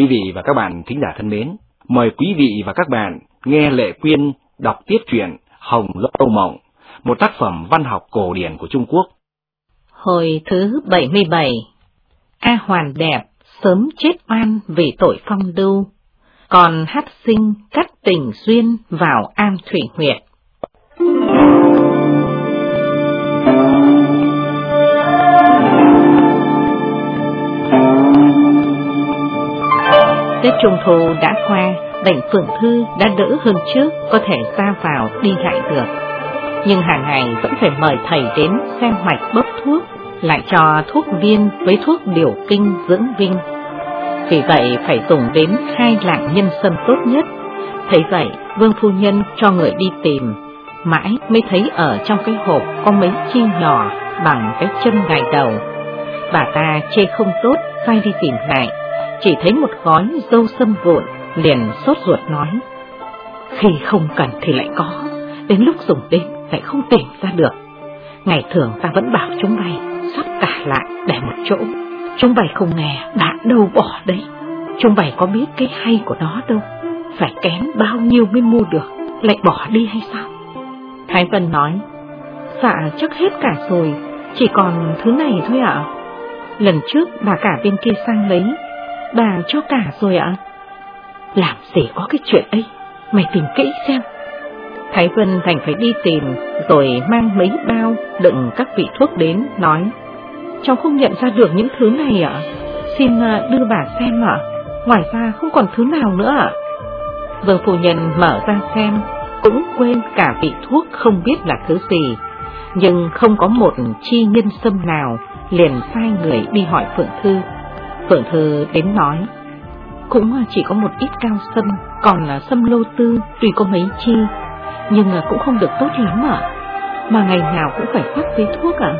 Quý vị và các bạn thính giả thân mến, mời quý vị và các bạn nghe Lệ Quyên đọc tiếp truyện Hồng Lâu Mộng, một tác phẩm văn học cổ điển của Trung Quốc. Hồi thứ 77 A Hoàn đẹp sớm chết oan vì tội phong đưu, còn hát sinh cắt tình duyên vào am thủy huyệt. Tết Trung Thu đã qua, bệnh Phượng Thư đã đỡ hơn trước, có thể ra vào đi lại được. Nhưng hàng ngày vẫn phải mời thầy đến xem mạch bốc thuốc, lại cho thuốc viên với thuốc điều kinh dưỡng vinh. Vì vậy phải dùng đến hai lạng nhân sâm tốt nhất. Thấy vậy, Vương Phu Nhân cho người đi tìm, mãi mới thấy ở trong cái hộp có mấy chi nhỏ bằng cái chân gài đầu. Bà ta chê không tốt, sai đi tìm lại, chỉ thấy một gói dâu sâm vụn, liền sốt ruột nói. Khi không cần thì lại có, đến lúc dùng đến lại không tìm ra được. Ngày thường ta vẫn bảo chúng mày sắp cả lại để một chỗ. Chúng mày không nghe, đã đâu bỏ đấy. Chúng mày có biết cái hay của nó đâu. Phải kém bao nhiêu mới mua được, lại bỏ đi hay sao? Thái Vân nói, dạ chắc hết cả rồi, chỉ còn thứ này thôi ạ. Lần trước bà cả bên kia sang lấy, bà cho cả rồi ạ. Làm gì có cái chuyện ấy, mày tìm kỹ xem. Thái Vân thành phải đi tìm, rồi mang mấy bao đựng các vị thuốc đến, nói, cháu không nhận ra được những thứ này ạ, xin à, đưa bà xem ạ, ngoài ra không còn thứ nào nữa ạ. Vương Phu Nhân mở ra xem, cũng quên cả vị thuốc không biết là thứ gì, nhưng không có một chi nhân sâm nào, liền sai người đi hỏi Phượng Thư. Phượng thơ đến nói, cũng chỉ có một ít cao sâm, còn là sâm lô tư, tùy có mấy chi, nhưng cũng không được tốt lắm ạ, mà ngày nào cũng phải phát với thuốc ạ.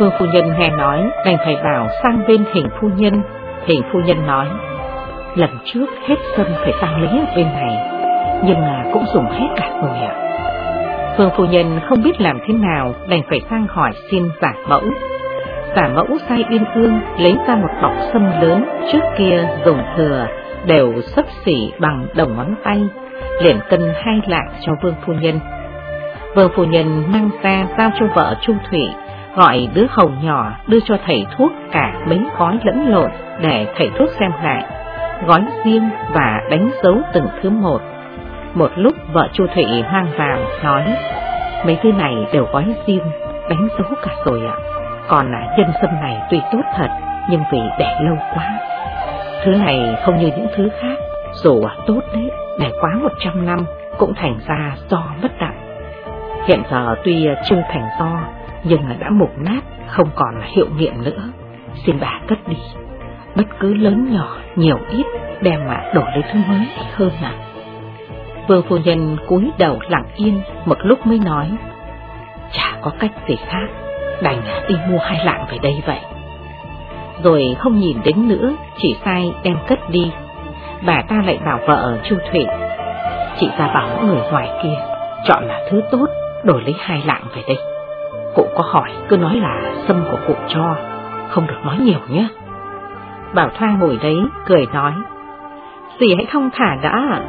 Vương phu nhân nghe nói, đành phải bảo sang bên hình phu nhân, hình phu nhân nói, lần trước hết sâm phải sang lấy ở bên này, nhưng mà cũng dùng hết cả rồi ạ. Vương phu nhân không biết làm thế nào, đành phải sang hỏi xin giả mẫu. Giả mẫu sai yên ương lấy ra một bọc sâm lớn trước kia dùng thừa đều sấp xỉ bằng đồng ngón tay, liền cân hai lạng cho vương phu nhân. Vương phu nhân mang ra giao cho vợ Trung Thủy, gọi đứa hầu nhỏ đưa cho thầy thuốc cả mấy gói lẫn lộn để thầy thuốc xem lại, gói riêng và đánh dấu từng thứ một. Một lúc vợ Chu Thủy mang vào nói, mấy thứ này đều gói riêng, đánh dấu cả rồi ạ. Còn là chân sâm này tuy tốt thật, nhưng vì để lâu quá. Thứ này không như những thứ khác, dù tốt đấy, để quá một trăm năm cũng thành ra do bất đặng. Hiện giờ tuy chưa thành to nhưng đã mục nát, không còn là hiệu nghiệm nữa. Xin bà cất đi, bất cứ lớn nhỏ, nhiều ít, đem mà đổi lấy thứ mới hơn à. Vương phu nhân cúi đầu lặng yên, một lúc mới nói, chả có cách gì khác, đành đi mua hai lạng về đây vậy. Rồi không nhìn đến nữa, chỉ sai đem cất đi. Bà ta lại bảo vợ Chu Thủy, chị ta bảo người ngoài kia, chọn là thứ tốt, đổi lấy hai lạng về đây. Cụ có hỏi, cứ nói là sâm của cụ cho, không được nói nhiều nhé. Bảo Thoa ngồi đấy, cười nói, dì hãy thông thả đã,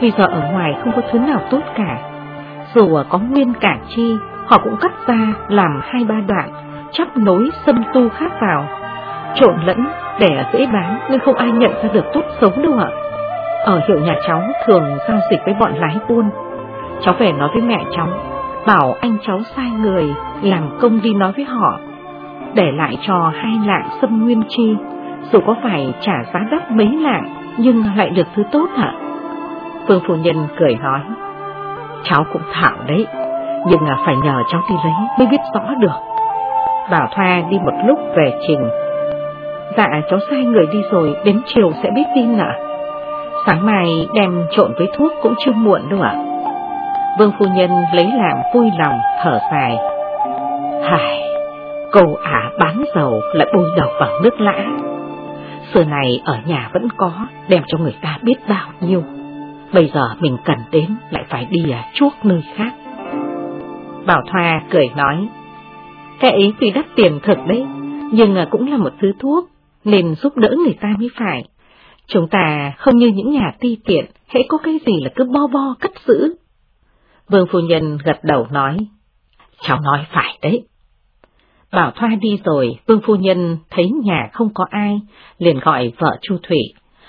vì giờ ở ngoài không có thứ nào tốt cả. Dù có nguyên cả chi, họ cũng cắt ra làm hai ba đoạn, chắp nối sâm tu khác vào, trộn lẫn để dễ bán nên không ai nhận ra được tốt xấu đâu ạ. Ở hiệu nhà cháu thường giao dịch với bọn lái buôn. Cháu về nói với mẹ cháu, bảo anh cháu sai người làm công đi nói với họ, để lại cho hai lạng sâm nguyên chi, dù có phải trả giá đắt mấy lạng nhưng lại được thứ tốt ạ. Phương phu nhân cười nói, cháu cũng thạo đấy, nhưng là phải nhờ cháu đi lấy mới biết rõ được. Bảo Thoa đi một lúc về trình. Dạ cháu sai người đi rồi, đến chiều sẽ biết tin ạ. Sáng mai đem trộn với thuốc cũng chưa muộn đâu ạ. Vương phu nhân lấy làm vui lòng, thở dài. Hài, cầu ả bán dầu lại bôi đầu vào nước lã. Xưa này ở nhà vẫn có, đem cho người ta biết bao nhiêu. Bây giờ mình cần đến lại phải đi à, chuốc nơi khác. Bảo Thoa cười nói, cái ấy tuy đắt tiền thật đấy, nhưng cũng là một thứ thuốc, nên giúp đỡ người ta mới phải. Chúng ta không như những nhà ti tiện, hễ có cái gì là cứ bo bo cất giữ. Vương phu nhân gật đầu nói, cháu nói phải đấy. Bảo Thoa đi rồi, Vương phu nhân thấy nhà không có ai, liền gọi vợ Chu Thủy,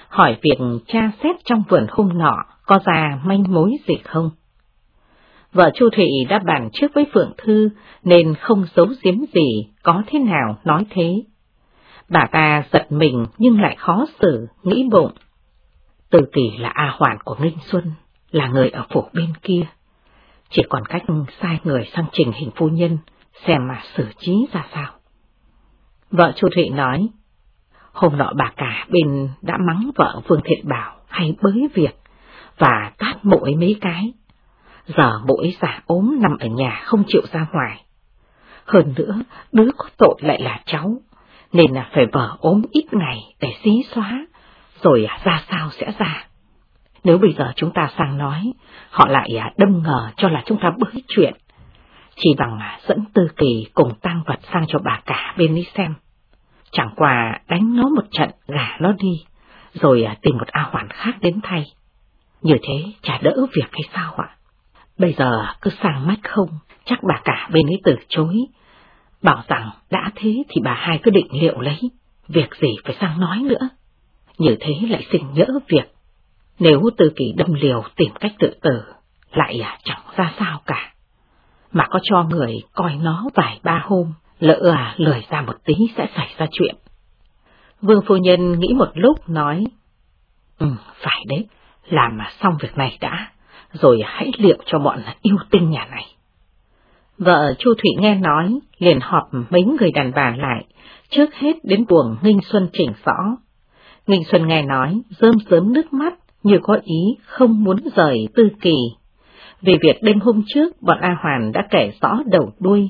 hỏi việc tra xét trong vườn hôm nọ có ra manh mối gì không. Vợ Chu Thụy đã bàn trước với Phượng Thư nên không giấu giếm gì, có thế nào nói thế. Bà ta giật mình nhưng lại khó xử, nghĩ bụng. Từ kỳ là A Hoàn của Ninh Xuân, là người ở phủ bên kia. Chỉ còn cách sai người sang trình hình phu nhân, xem mà xử trí ra sao. Vợ Chu Thụy nói, hôm nọ bà cả bên đã mắng vợ Vương Thiện Bảo hay bới việc, và tát mỗi mấy cái. Giờ bộ ấy giả ốm nằm ở nhà không chịu ra ngoài. Hơn nữa, đứa có tội lại là cháu, nên là phải vợ ốm ít ngày để xí xóa, rồi ra sao sẽ ra. Nếu bây giờ chúng ta sang nói, họ lại à, đâm ngờ cho là chúng ta bới chuyện. Chỉ bằng à, dẫn tư kỳ cùng tang vật sang cho bà cả bên đi xem. Chẳng qua đánh nó một trận gả nó đi, rồi à, tìm một A Hoàn khác đến thay. Như thế chả đỡ việc hay sao ạ? Bây giờ cứ sang mắt không, chắc bà cả bên ấy từ chối. Bảo rằng đã thế thì bà hai cứ định liệu lấy, việc gì phải sang nói nữa. Như thế lại sinh nhỡ việc. Nếu tư kỳ đâm liều tìm cách tự tử, lại à chẳng ra sao cả. Mà có cho người coi nó vài ba hôm, lỡ à lời ra một tí sẽ xảy ra chuyện. Vương phu nhân nghĩ một lúc nói, Ừ, phải đấy, làm mà xong việc này đã, rồi hãy liệu cho bọn yêu tinh nhà này. Vợ Chu Thủy nghe nói, liền họp mấy người đàn bà lại, trước hết đến buồng Nghinh Xuân chỉnh rõ. Nghinh Xuân nghe nói, rơm rớm nước mắt, như có ý không muốn rời tư kỳ. Vì việc đêm hôm trước, bọn A Hoàn đã kể rõ đầu đuôi.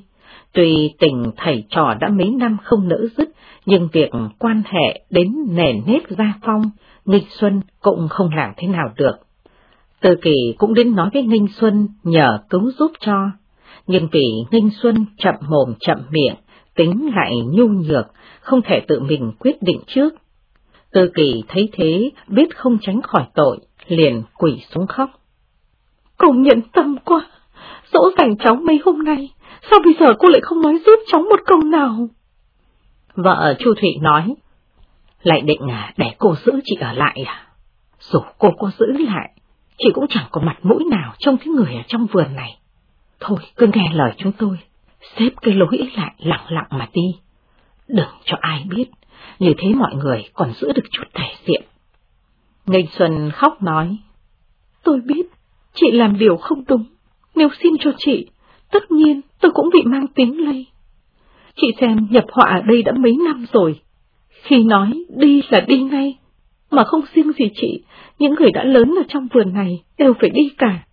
Tuy tình thầy trò đã mấy năm không nỡ dứt, nhưng việc quan hệ đến nền nếp gia phong, Nghinh Xuân cũng không làm thế nào được. Từ kỳ cũng đến nói với Nghinh Xuân nhờ cứu giúp cho, nhưng vì Nghinh Xuân chậm mồm chậm miệng, tính lại nhu nhược, không thể tự mình quyết định trước. Từ kỳ thấy thế, biết không tránh khỏi tội, liền quỷ xuống khóc. Cô nhận tâm quá, dỗ dành cháu mấy hôm nay, sao bây giờ cô lại không nói giúp cháu một câu nào? Vợ Chu Thụy nói, lại định à, để cô giữ chị ở lại à? Dù cô có giữ lại, chị cũng chẳng có mặt mũi nào trong cái người ở trong vườn này. Thôi, cứ nghe lời chúng tôi, xếp cái lối ấy lại lặng lặng mà đi. Đừng cho ai biết, như thế mọi người còn giữ được chút thể diện. Ngành Xuân khóc nói, tôi biết, chị làm điều không đúng, nếu xin cho chị, tất nhiên tôi cũng bị mang tiếng lây. Chị xem nhập họa ở đây đã mấy năm rồi, khi nói đi là đi ngay, mà không riêng gì chị, những người đã lớn ở trong vườn này đều phải đi cả.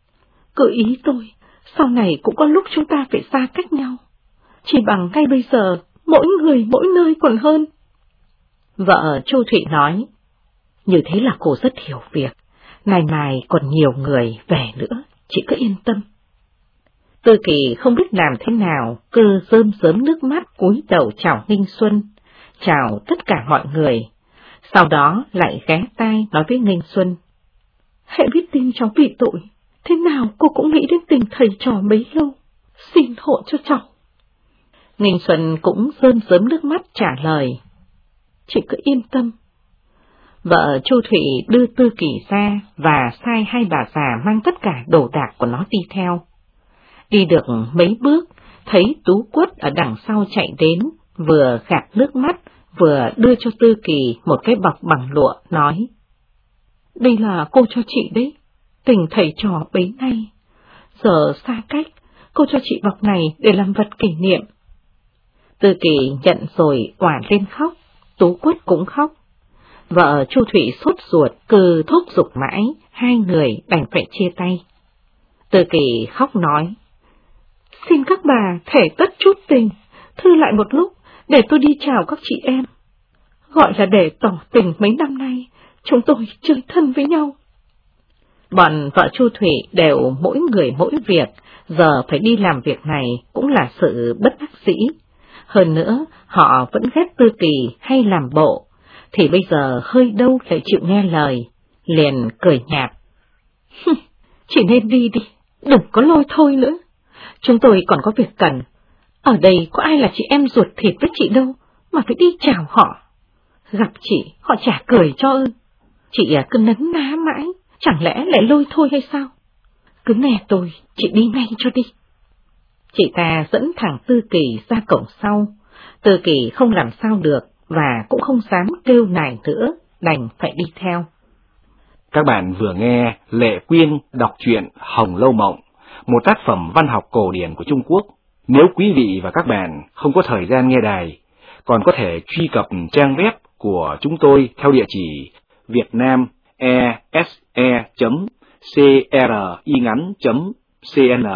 Cứ ý tôi, sau này cũng có lúc chúng ta phải xa cách nhau. Chỉ bằng ngay bây giờ, mỗi người mỗi nơi còn hơn. Vợ Chu Thụy nói, như thế là cô rất hiểu việc, ngày mai còn nhiều người về nữa, chị cứ yên tâm. Tư kỳ không biết làm thế nào, cứ rơm rớm nước mắt cúi đầu chào Nghinh Xuân, chào tất cả mọi người, sau đó lại ghé tay nói với Nghinh Xuân. Hãy biết tin cháu bị tội, thế nào cô cũng nghĩ đến tình thầy trò mấy lâu, xin hộ cho cháu. Nghinh Xuân cũng rơm rớm nước mắt trả lời. Chị cứ yên tâm. Vợ Chu Thụy đưa Tư Kỳ ra và sai hai bà già mang tất cả đồ đạc của nó đi theo. Đi được mấy bước, thấy Tú Quất ở đằng sau chạy đến, vừa gạt nước mắt, vừa đưa cho Tư Kỳ một cái bọc bằng lụa, nói. Đây là cô cho chị đấy, tình thầy trò bấy nay. Giờ xa cách, cô cho chị bọc này để làm vật kỷ niệm. Tư Kỳ nhận rồi quả lên khóc, Tú Quất cũng khóc. Vợ Chu Thủy sốt ruột, cừ thúc giục mãi, hai người đành phải chia tay. Tư Kỳ khóc nói, Xin các bà thể tất chút tình, thư lại một lúc, để tôi đi chào các chị em. Gọi là để tỏ tình mấy năm nay, chúng tôi chơi thân với nhau. Bọn vợ Chu Thủy đều mỗi người mỗi việc, giờ phải đi làm việc này cũng là sự bất đắc dĩ. Hơn nữa, họ vẫn ghét Tư Kỳ hay làm bộ, thì bây giờ hơi đâu lại chịu nghe lời, liền cười nhạt. Chỉ nên đi đi, đừng có lôi thôi nữa. Chúng tôi còn có việc cần. Ở đây có ai là chị em ruột thịt với chị đâu, mà phải đi chào họ. Gặp chị, họ chả cười cho ư. Chị à, cứ nấn ná mãi, chẳng lẽ lại lôi thôi hay sao? Cứ nghe tôi, chị đi ngay cho đi. Chị ta dẫn thẳng Tư Kỳ ra cổng sau. Tư Kỳ không làm sao được và cũng không dám kêu nài nữa, đành phải đi theo. Các bạn vừa nghe Lệ Quyên đọc truyện Hồng Lâu Mộng, một tác phẩm văn học cổ điển của Trung Quốc. Nếu quý vị và các bạn không có thời gian nghe đài, còn có thể truy cập trang web của chúng tôi theo địa chỉ vietnamese.cringắn.cn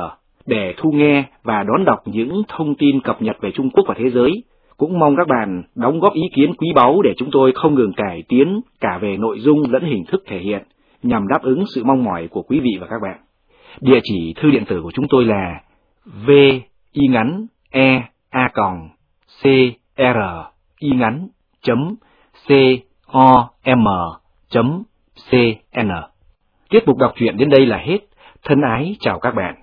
để thu nghe và đón đọc những thông tin cập nhật về Trung Quốc và thế giới. Cũng mong các bạn đóng góp ý kiến quý báu để chúng tôi không ngừng cải tiến cả về nội dung lẫn hình thức thể hiện, nhằm đáp ứng sự mong mỏi của quý vị và các bạn. Địa chỉ thư điện tử của chúng tôi là v y ngắn e a còn, c, r y ngắn chấm, c, o, m, chấm, c, n. Tiết mục đọc truyện đến đây là hết. Thân ái chào các bạn.